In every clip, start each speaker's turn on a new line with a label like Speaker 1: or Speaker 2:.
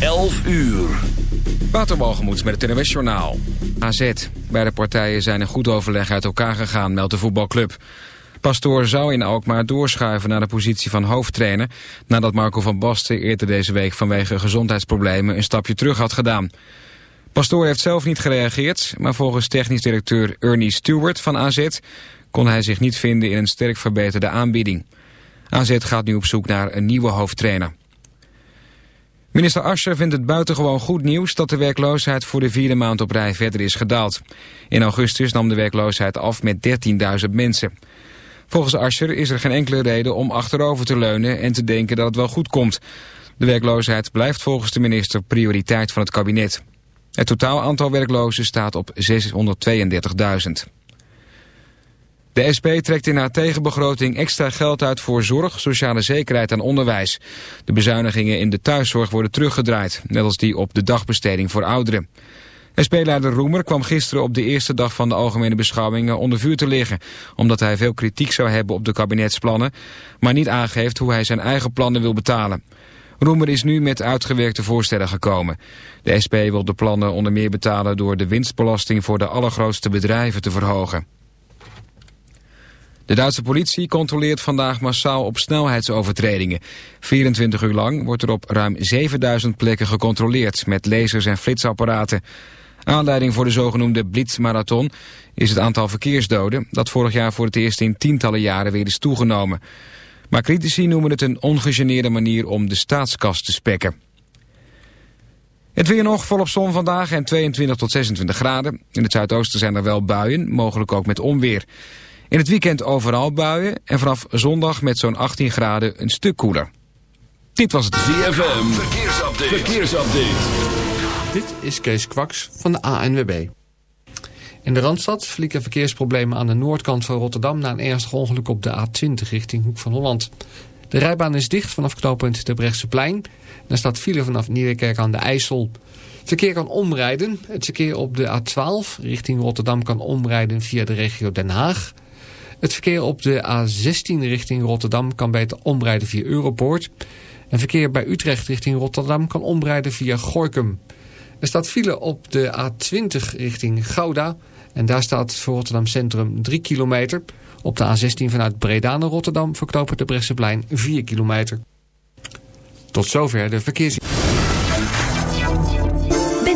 Speaker 1: 11 uur.
Speaker 2: Waterbalgemoed met het NWS Journaal. AZ. Beide partijen zijn in goed overleg uit elkaar gegaan, meldt de voetbalclub. Pastoor zou in Alkmaar doorschuiven naar de positie van hoofdtrainer... nadat Marco van Basten eerder deze week vanwege gezondheidsproblemen... een stapje terug had gedaan. Pastoor heeft zelf niet gereageerd... maar volgens technisch directeur Ernie Stewart van AZ... kon hij zich niet vinden in een sterk verbeterde aanbieding. AZ gaat nu op zoek naar een nieuwe hoofdtrainer. Minister Ascher vindt het buitengewoon goed nieuws dat de werkloosheid voor de vierde maand op rij verder is gedaald. In augustus nam de werkloosheid af met 13.000 mensen. Volgens Ascher is er geen enkele reden om achterover te leunen en te denken dat het wel goed komt. De werkloosheid blijft volgens de minister prioriteit van het kabinet. Het totaal aantal werklozen staat op 632.000. De SP trekt in haar tegenbegroting extra geld uit voor zorg, sociale zekerheid en onderwijs. De bezuinigingen in de thuiszorg worden teruggedraaid, net als die op de dagbesteding voor ouderen. SP-leider Roemer kwam gisteren op de eerste dag van de algemene beschouwingen onder vuur te liggen, omdat hij veel kritiek zou hebben op de kabinetsplannen, maar niet aangeeft hoe hij zijn eigen plannen wil betalen. Roemer is nu met uitgewerkte voorstellen gekomen. De SP wil de plannen onder meer betalen door de winstbelasting voor de allergrootste bedrijven te verhogen. De Duitse politie controleert vandaag massaal op snelheidsovertredingen. 24 uur lang wordt er op ruim 7000 plekken gecontroleerd met lasers en flitsapparaten. Aanleiding voor de zogenoemde Blitzmarathon is het aantal verkeersdoden... dat vorig jaar voor het eerst in tientallen jaren weer is toegenomen. Maar critici noemen het een ongegeneerde manier om de staatskas te spekken. Het weer nog volop zon vandaag en 22 tot 26 graden. In het zuidoosten zijn er wel buien, mogelijk ook met onweer. In het weekend overal buien en vanaf zondag met zo'n 18 graden een stuk koeler. Dit was het
Speaker 1: ZFM. Verkeersupdate. Verkeersupdate.
Speaker 3: Dit is Kees Kwaks van de ANWB. In de Randstad vliegen verkeersproblemen aan de noordkant van Rotterdam... na een ernstig ongeluk op de A20 richting Hoek van Holland. De rijbaan is dicht vanaf knooppunt de Brechtseplein. Er staat file vanaf Nieuwekerk aan de IJssel. Het verkeer kan omrijden. Het verkeer op de A12 richting Rotterdam kan omrijden via de regio Den Haag... Het verkeer op de A16 richting Rotterdam kan beter omrijden via Europoort. En verkeer bij Utrecht richting Rotterdam kan omrijden via Gorkum. Er staat file op de A20 richting Gouda. En daar staat voor Rotterdam Centrum 3 kilometer. Op de A16 vanuit Breda naar Rotterdam verknopen de Bresseplein 4 kilometer. Tot zover de verkeers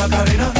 Speaker 4: Macarena.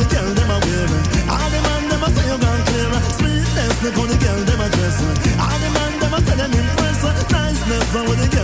Speaker 1: I
Speaker 5: demand them a man them gone clear. Sweetness, look how de them the man them a say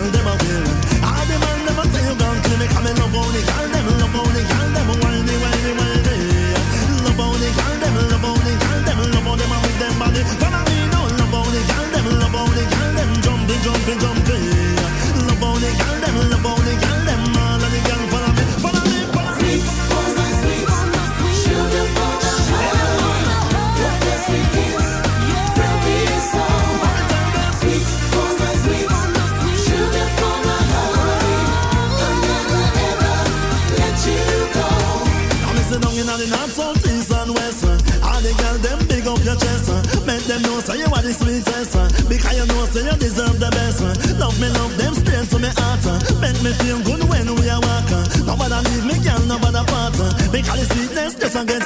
Speaker 5: me love them straight to me heart. Uh. Make me feel good when we are walking. Nobody leave me, girl, nobody part. Uh. Because the sweetness just
Speaker 1: against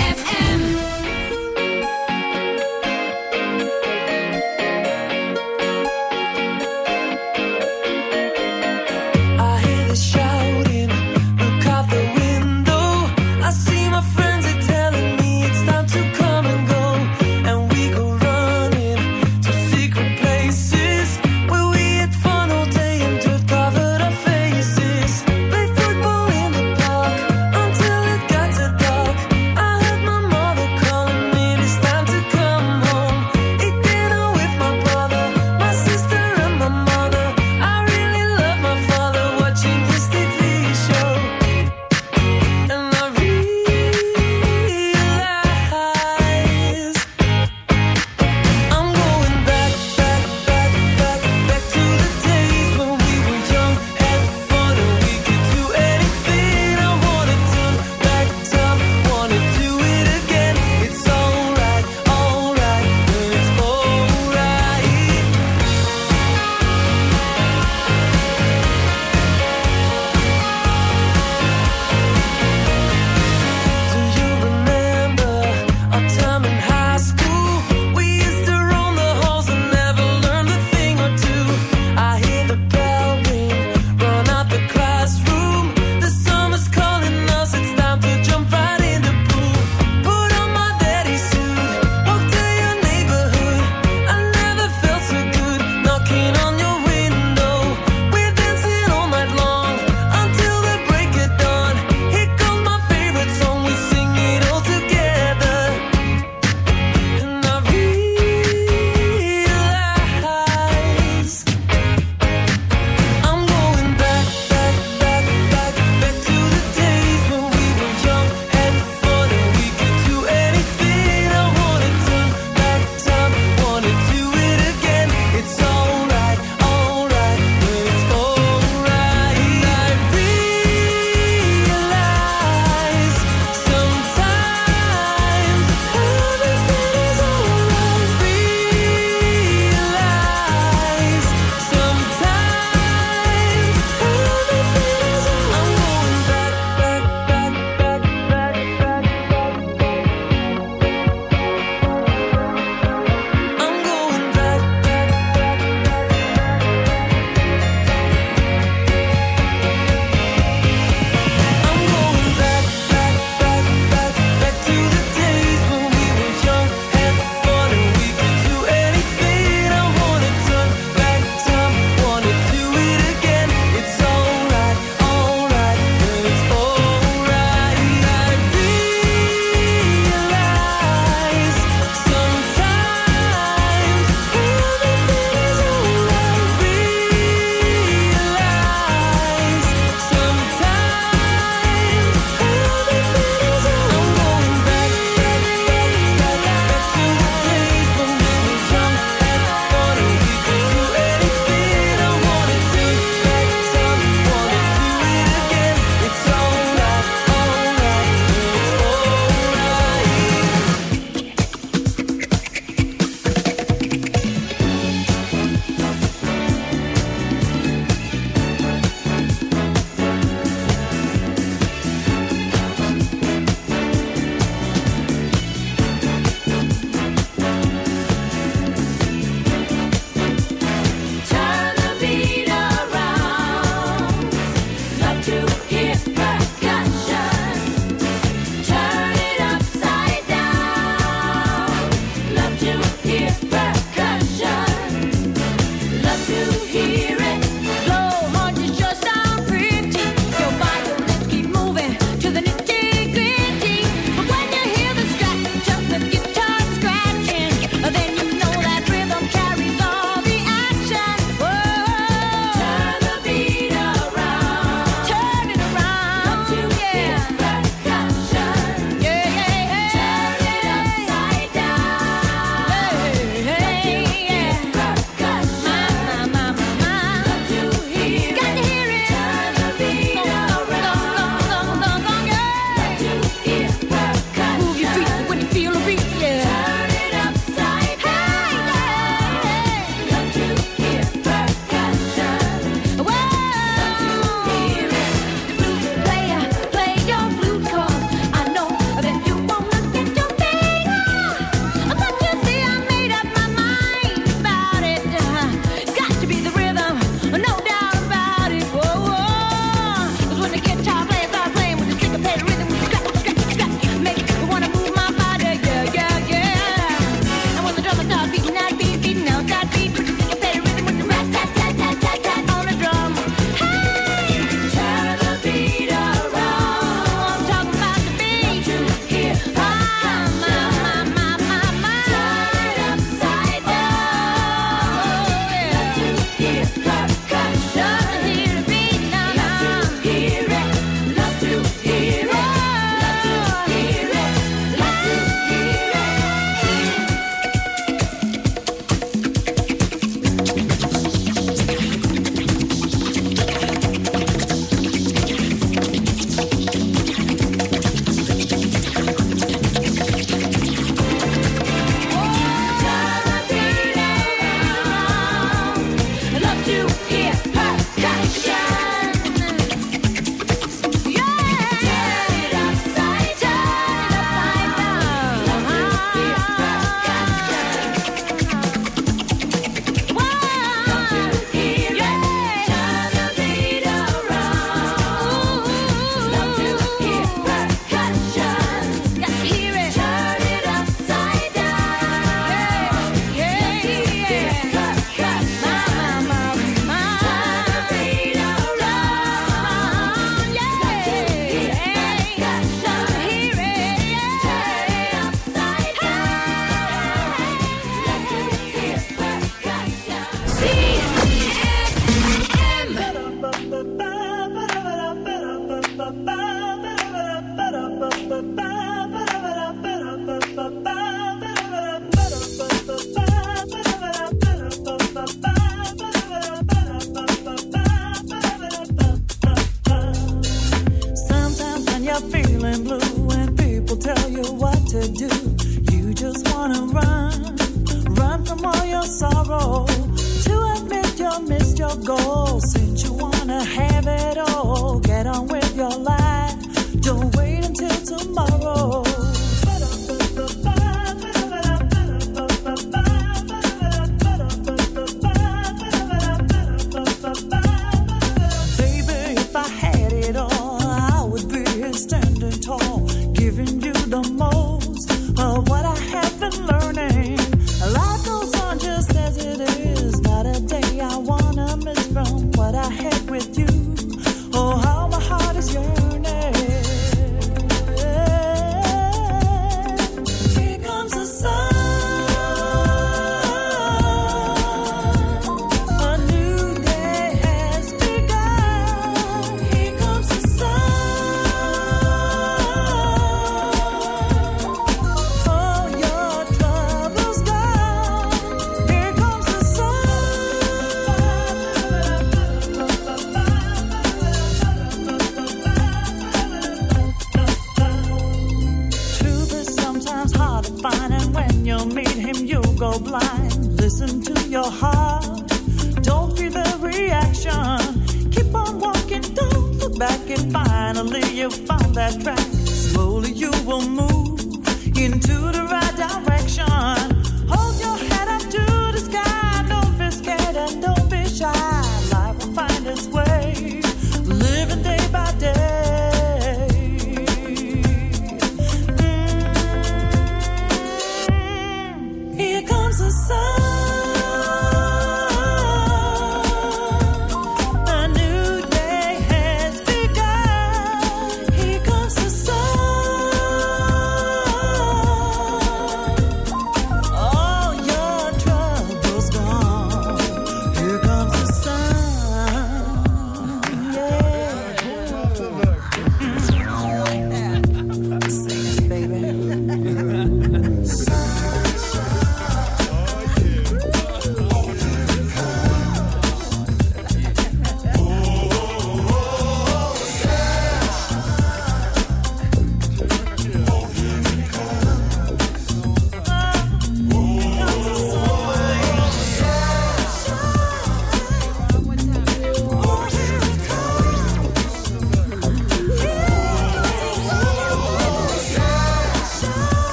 Speaker 6: That
Speaker 7: track.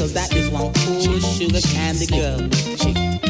Speaker 8: Cause that is one cool sugar candy girl. Chick.